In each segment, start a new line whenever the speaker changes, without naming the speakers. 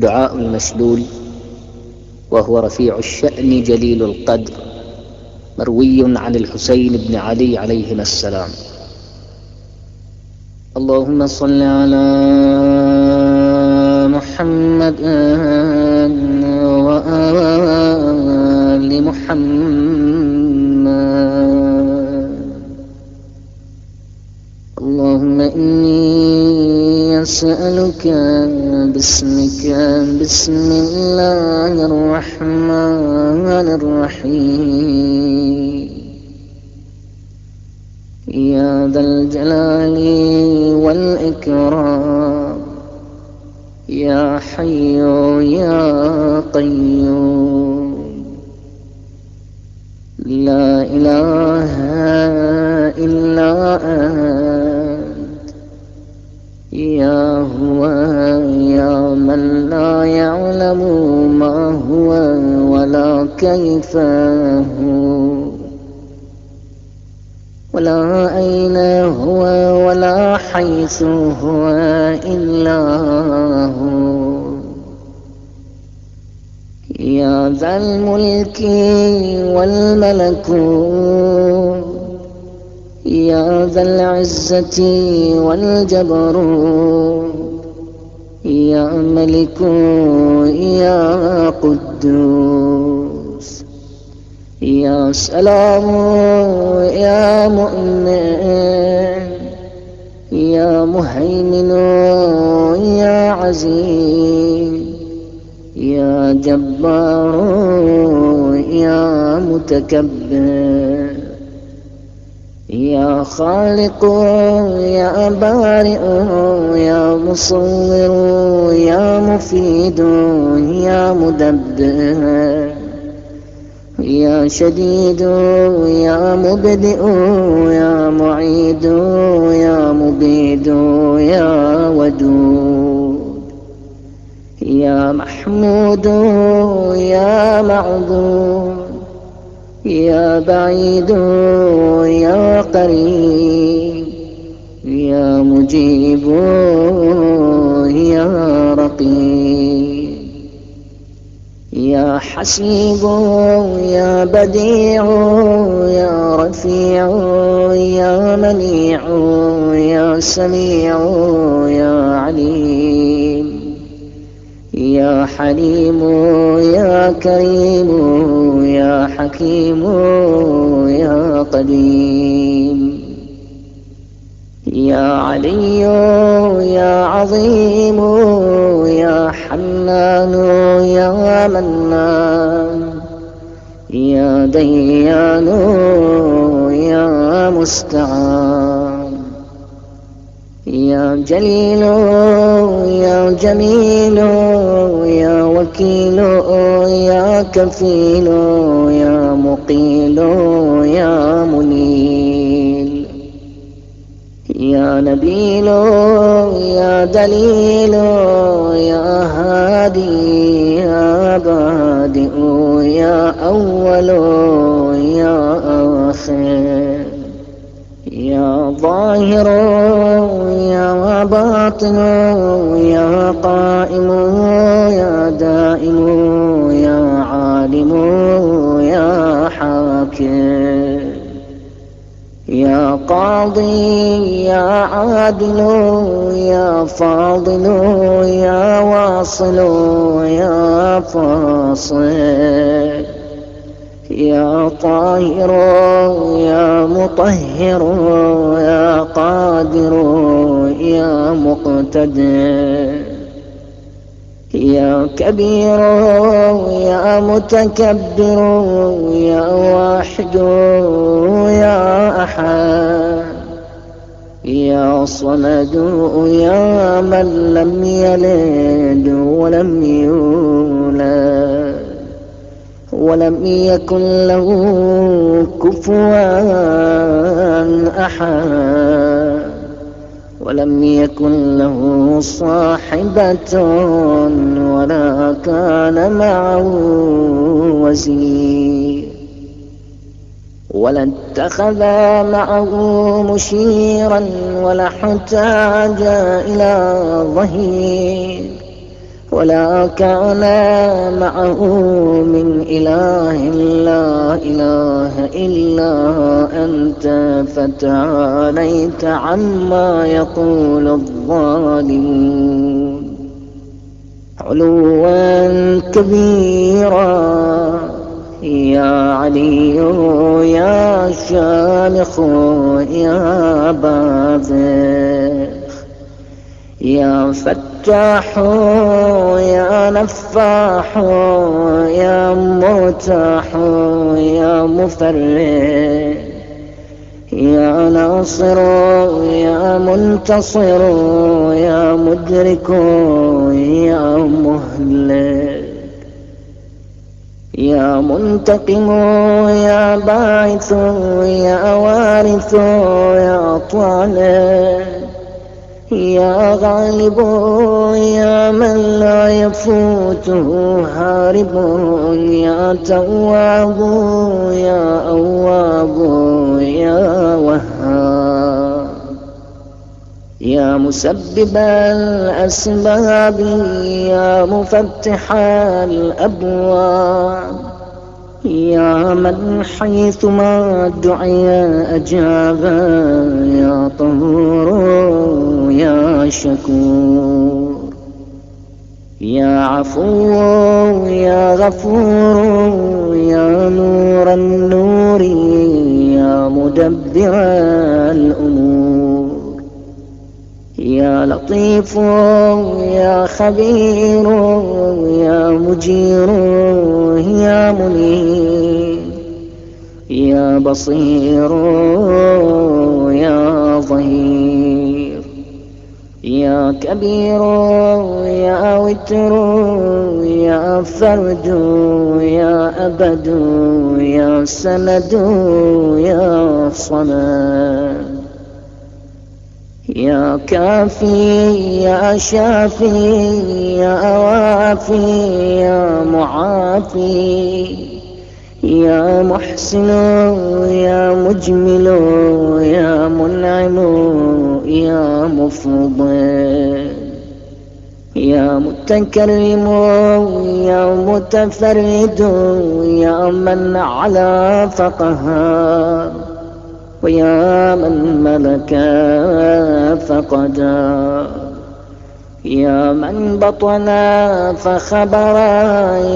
دعاء المسلول وهو رفيع الشأن جليل القدر مروي عن الحسين بن علي عليهما السلام. اللهم صل على محمد وآل محمد. اللهم إني أسألك باسمك. بسم الله الرحمن الرحيم. يا ذا الجلال والإكرام. يا حي يا قيوم. لا إله إلا أنت. هو يا من لا يعلم ما هو ولا كيف هو. ولا أين هو ولا حيث هو إلا هو. يا ذا الملك والملكوت. يا ذا العزة والجبروت يا ملك يا قدوس يا سلام يا مؤمن يا مهيمن يا عزيز يا جبار يا متكبر. يا خالق يا بارئ يا مصور يا مفيد يا مدبر يا شديد يا مبدئ يا معيد يا مبيد يا ودود يا محمود يا معبود. يا بعيد يا قريب يا مجيب يا رقيب يا حسيب يا بديع يا رفيع يا منيع يا سميع يا عليم يا حليم يا كريم. يا حكيم يا قديم. يا علي يا عظيم يا حنان يا منان. يا ديان يا مستعان. يا جليل يا جميل يا وكيل يا كفيل يا مقيل يا منيل. يا نبيل يا دليل يا هادي يا بادئ يا أول يا آخر. ظاهر يا باطن يا قائم يا دائم يا عالم يا حاكم. يا قاضي يا عادل يا فاضل يا واصل يا فاصل. يا طاهر يا مطهر يا قادر يا مقتدر. يا كبير يا متكبر يا واحد يا أحد. يا صمد يا من لم يلد ولم يولد. ولم يكن له كفوا أحد. ولم يكن له صاحبة ولا كان معه وزير. ولا اتخذ معه مشيرا ولا احتاج إلى ظهير.
ولا كان معه من إله لا إله إلا أنت فتعاليت عما يقول الظالمون علوا كبيرا يا علي يا شامخ يا باذخ يا فتاح يا نفاح يا مرتاح يا مفرح يا ناصر يا منتصر يا مدرك يا مهلك يا منتقم يا باعث يا وارث يا طالب. يا غالب يا من لا يفوته هارب يا تواب يا أواب يا وهاب. يا مسبب الأسباب يا مفتح الأبواب. يا من حيثما دعي أجاب يا طهور يا شكور. يا عفو يا غفور يا نور النور يا مدبر الأمور. يا لطيف يا خبير يا مجير يا منير يا بصير يا ظهير يا كبير يا وتر يا فرد يا أبد يا سند يا صمد. يا كافي يا شافي يا وافي يا معافي يا محسن يا مجمل يا منعم يا مفضل يا متكرم يا متفرد يا من على فقهار ويا من ملك فقدا. يا من بطن فخبر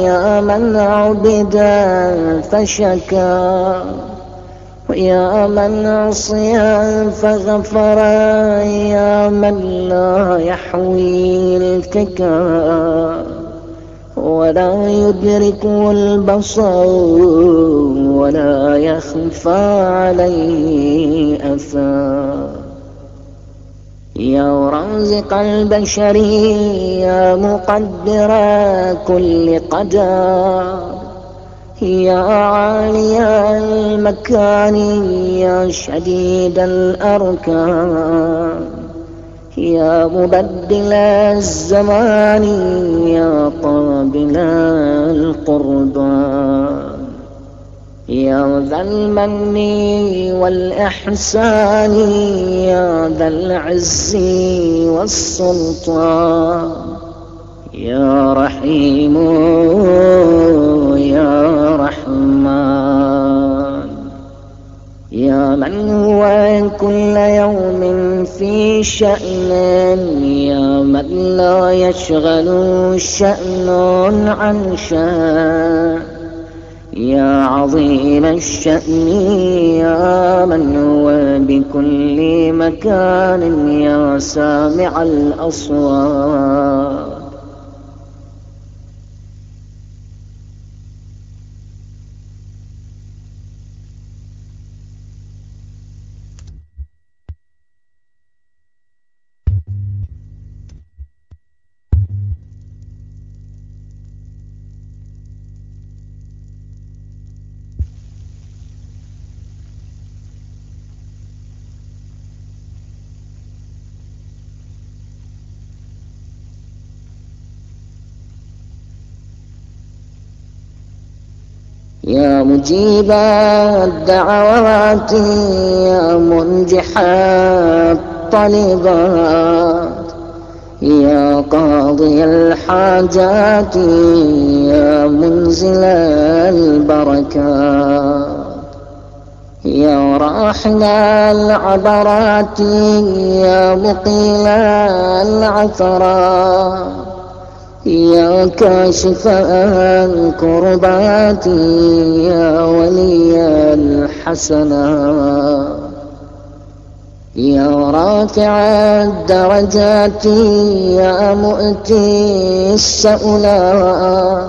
يا من عبد فشكى ويا من عصي فغفر يا من لا يحوي الككا. ولا يدرك البصر ولا يخفى عليه أثار يا رازق البشر يا مقدر كل قدر. يا عالي المكان يا شديد الأركان. يا مبدل الزمان يا قابل القربان يا ذا المن والإحسان يا ذا العز والسلطان يا رحيم يا رحمن يا من هو كل يوم في شأن يا من لا يشغل شأن عن شأن يا عظيم الشأن يا من هو بكل مكان يا سامع الأصوات. يا مجيب الدعوات يا منجح الطلبات يا قاضي الحاجات يا منزل البركات يا راحل العبرات يا مقيل العثرات. يا كاشف الكربات يا ولي الحسنات يا رافع الدرجات يا مؤتي السؤلات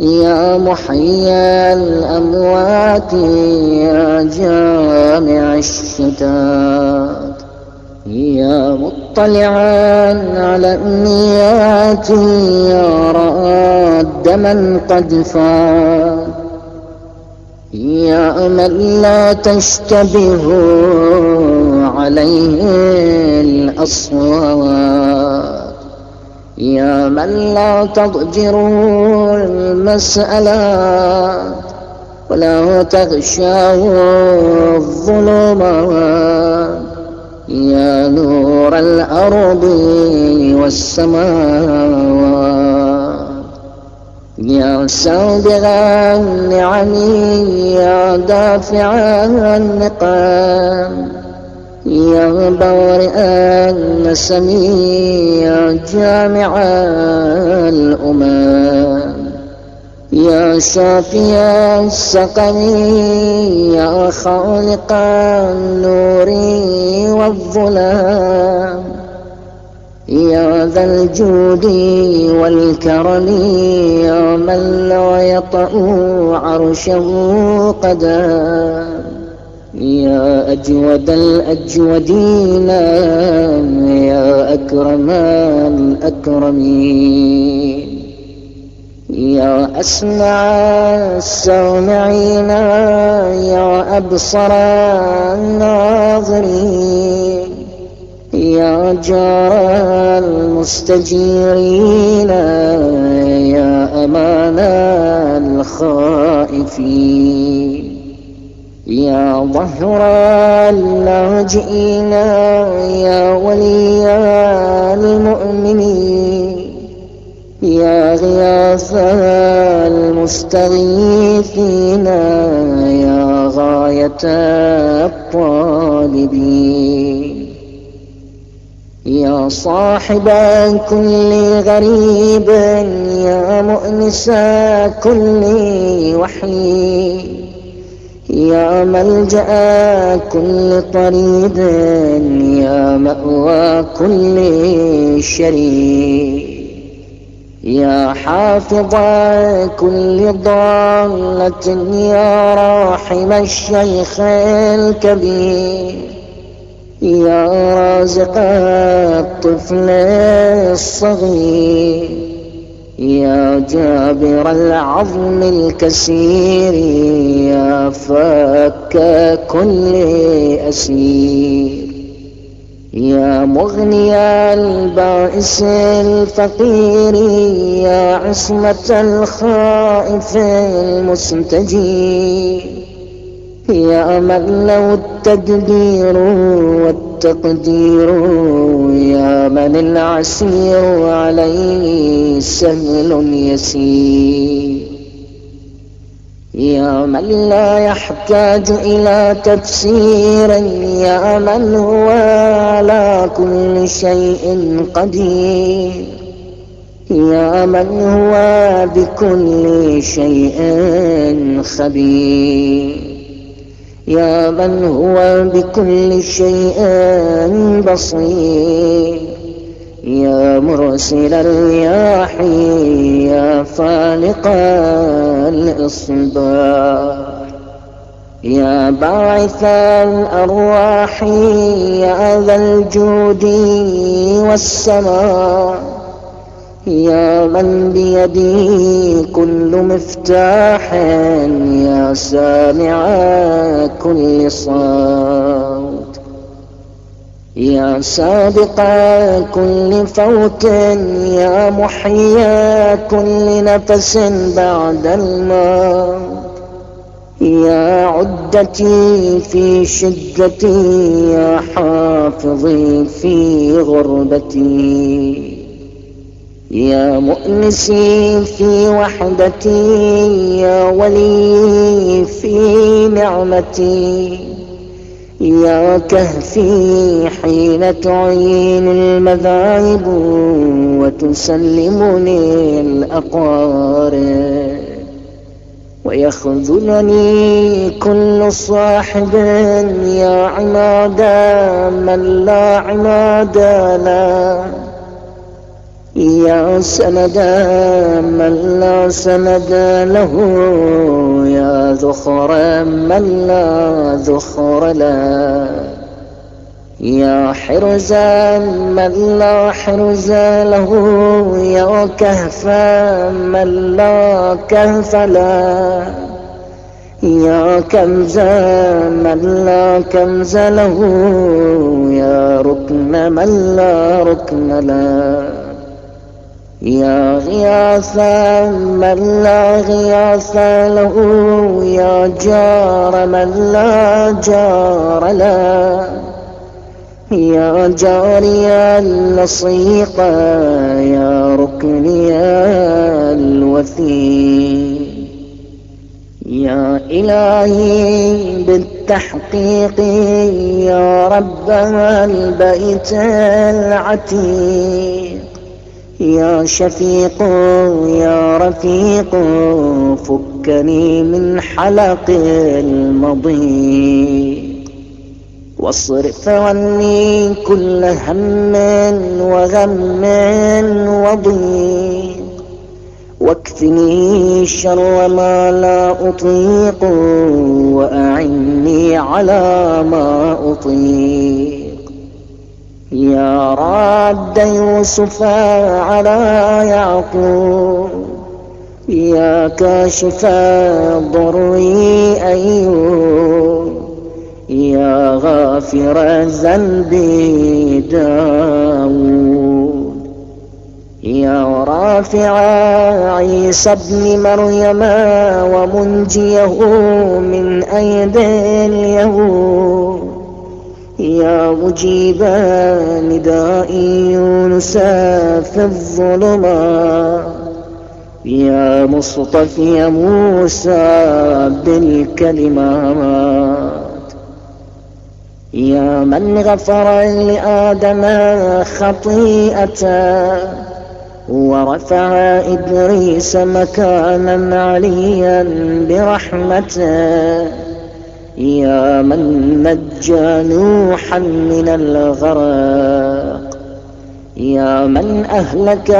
يا محيي الأموات يا جامع الشتات. يا مطلعا على النيات يا راد من قد فات. يا من لا تشتبه عليه الأصوات. يا من لا تضجر المسألات ولا تغشاه الظلمات. يا نور الأرض والسماوات. يا سابغ النعم يا دافع النقام يا بارئ النسم يا جامع الأمم يا شافي السقم يا خالق النور والظلام يا ذا الجود والكرم يا من لا يطأ عرشه قدام يا أجود الأجودين يا أكرم الأكرمين. يا أسمع السامعين يا أبصر الناظرين يا جار المستجيرين يا أمان الخائفين يا ظهر اللاجئين يا ولي غياث المستغيثين يا غاية الطالبين. يا صاحب كل غريب يا مؤنس كل وحيد يا ملجأ كل طريد يا مأوى كل شريك يا حافظ كل ضالة يا راحم الشيخ الكبير يا رازق الطفل الصغير يا جابر العظم الكسير يا فك كل أسير. يا مغني البائس الفقير يا عصمة الخائف المستجير يا من له التدبير والتقدير يا من العسير عليه سهل يسير. يا من لا يحتاج إلى تفسير يا من هو على كل شيء قدير. يا من هو بكل شيء خبير. يا من هو بكل شيء بصير. يا مرسل الرياح يا فالق الإصباح. يا باعث الأرواح يا ذا الجود والسماء. يا من بيدي كل مفتاح يا سامع كل صوت. يا سابق كل فوت يا محيي. كل نفس بعد الموت يا عدتي في شدتي يا حافظي في غربتي يا مؤنسي في وحدتي يا ولي في نعمتي يا كهفي حين تعين المذاهب وتسلمني الأقارب ويخذلني كل صاحب يا عماد من لا عماد له يا سند من لا سند له. يا ذخر من لا ذخر له يا حرزا من لا حرز له يا كهفا من لا كهف له يا كنزا من لا كنز له يا ركن من لا ركن له يا غياثا من لا غياث له يا جار من لا جار له. يا جاري اللصيقة يا ركني الوثيق. يا إلهي بالتحقيق يا رب البيت العتيق. يا شفيق يا رفيق فكني من حلق المضيق. واصرف عني كل هم وغم وضيق. واكفني شر ما لا أطيق وأعني على ما أطيق. يا راد يوسف على يعقوب يا كاشف ضري أيوب يا غافر الذنب داود يا رافع عيسى ابن مريم ومنجيه من أيدي اليهود. يا مجيب نداء يونس في الظلمات يا مصطفي موسى بالكلمات. يا من غفر لآدم خطيئته ورفع إدريس مكانا عليا برحمته. يا من نجى نوحا من الغرق. يا من أهلك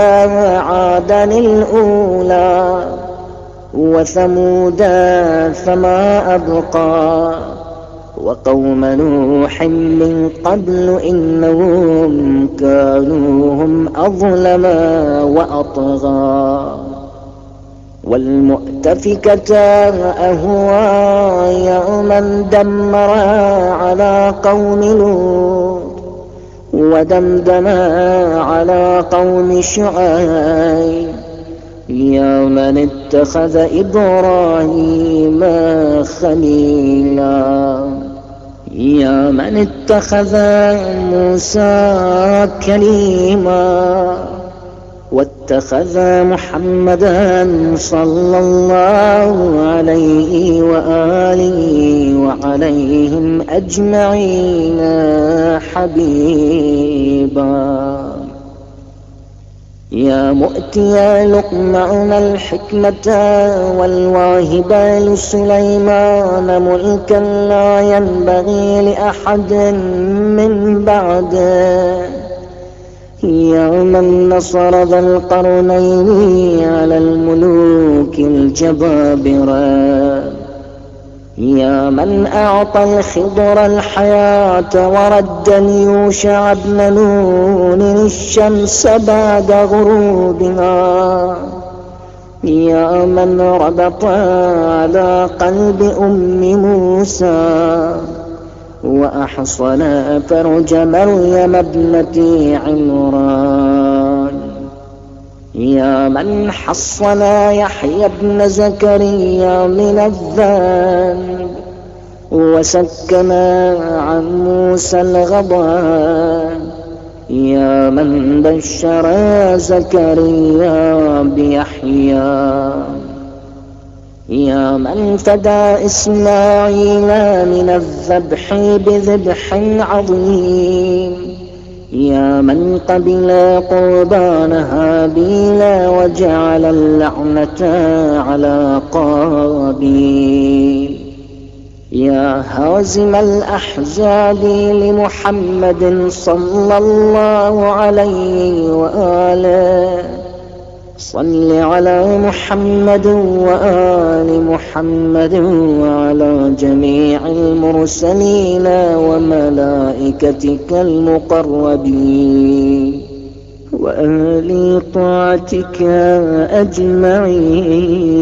عادا الأولى. وثمودا فما أبقى. وقوم نوح من قبل إنهم كانوا هم أظلم وأطغى. والمؤتفكة أهوى يوما دمر على قوم لوط ودمدم على قوم شعيب يا من اتخذ إبراهيم خليلا يا من اتخذ موسى كليما واتخذ محمدا صلى الله عليه وآله وعليهم أجمعين حبيبا. يا مؤتي لقمان الحكمة والواهب لسليمان ملكا لا ينبغي لأحد من بعده. يا من نصر ذا القرنين على الملوك الجبابرة. يا من أعطى الخضر الحياة ورد يوشع بن نون الشمس بعد غروبها. يا من ربط على قلب أم موسى وأحصل فرج مريم ابنة عمران. يا من حصن يحيى بن زكريا من الذنب وسكن عن موسى الغضب. يا من بشر زكريا بيحيى. يا من فدى إسماعيل من الذبح بذبح عظيم. يا من قبل قربان هابيل وجعل اللعنة على قابيل. يا هازم الأحزاب لمحمد صلى الله عليه وآله. صل على محمد وآل محمد وعلى جميع المرسلين وملائكتك المقربين وأهل طاعتك أجمعين.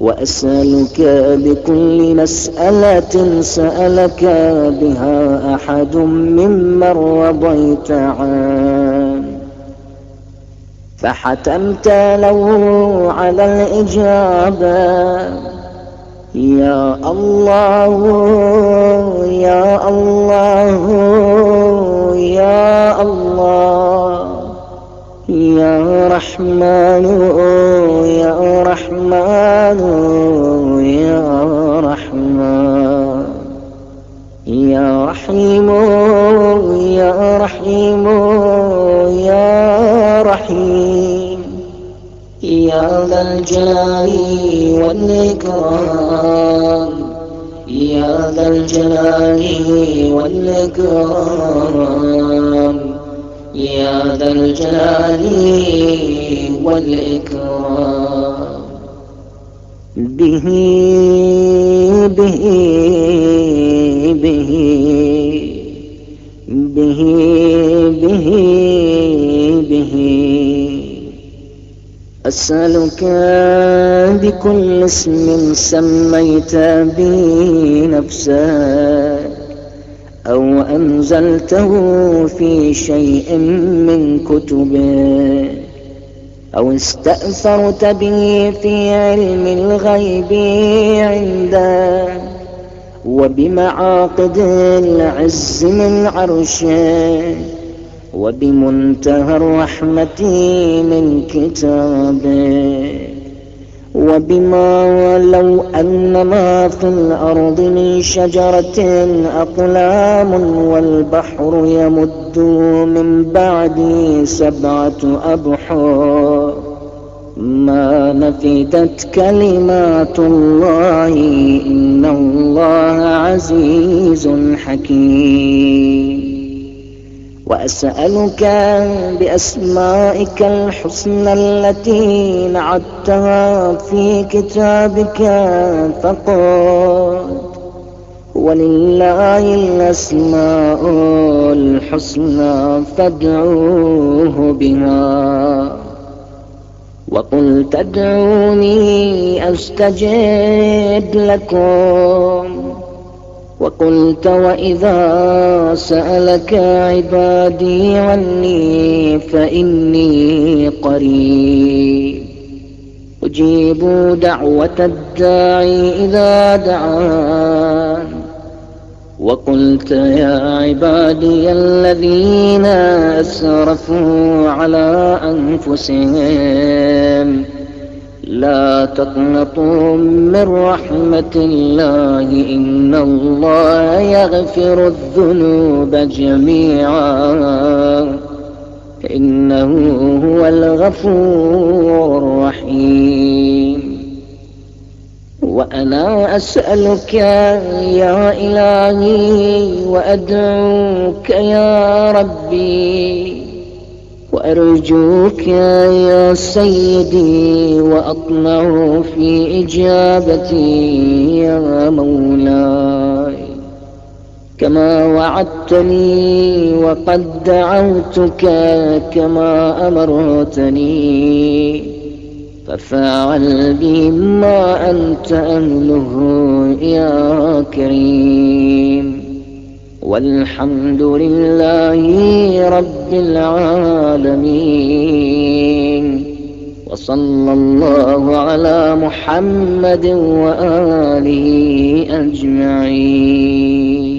وأسألك بكل مسألة سألك بها أحد ممن رضيت عنه. فحتمت له على الإجابة. يا الله يا الله يا الله. يا رحمن يا رحمن يا رحمن. يا رحيم يا رحيم. رحيم يا ذا الجلال والإكرام. يا ذا الجلال والإكرام. يا ذا الجلال والإكرام. به به أسألك بكل اسم سميت به نفسك أو أنزلته في شيء من كتبك أو استأثرت به في علم الغيب عندك وبمعاقد العز من عرشه وبمنتهى الرحمة من كتابه وبما لو أن ما في الأرض من شجرة أقلام والبحر يمد من بعد سبعة أبحر ما نفدت كلمات الله إن الله عزيز حكيم وأسألك بأسمائك الحسنى التي نعدتها في كتابك فقد ولله الأسماء الحسنى فادعوه بها. وقل تدعوني أستجب لكم. وقلت وإذا سألك عبادي عني فإني قريب. أجيب دعوة الداعي إذا دعان. وقلت يا عبادي الذين أسرفوا على أنفسهم. لا تقنطوا من رحمة الله إن الله يغفر الذنوب جميعا. إنه هو الغفور الرحيم. وأنا أسألك يا إلهي وأدعوك يا ربي. وأرجوك يا سيدي وأطمع في إجابتي يا مولاي. كما وعدتني وقد دعوتك كما أمرتني. ففعل بي ما أنت أهله يا كريم. والحمد لله رب العالمين. وصلى الله على محمد وآله أجمعين.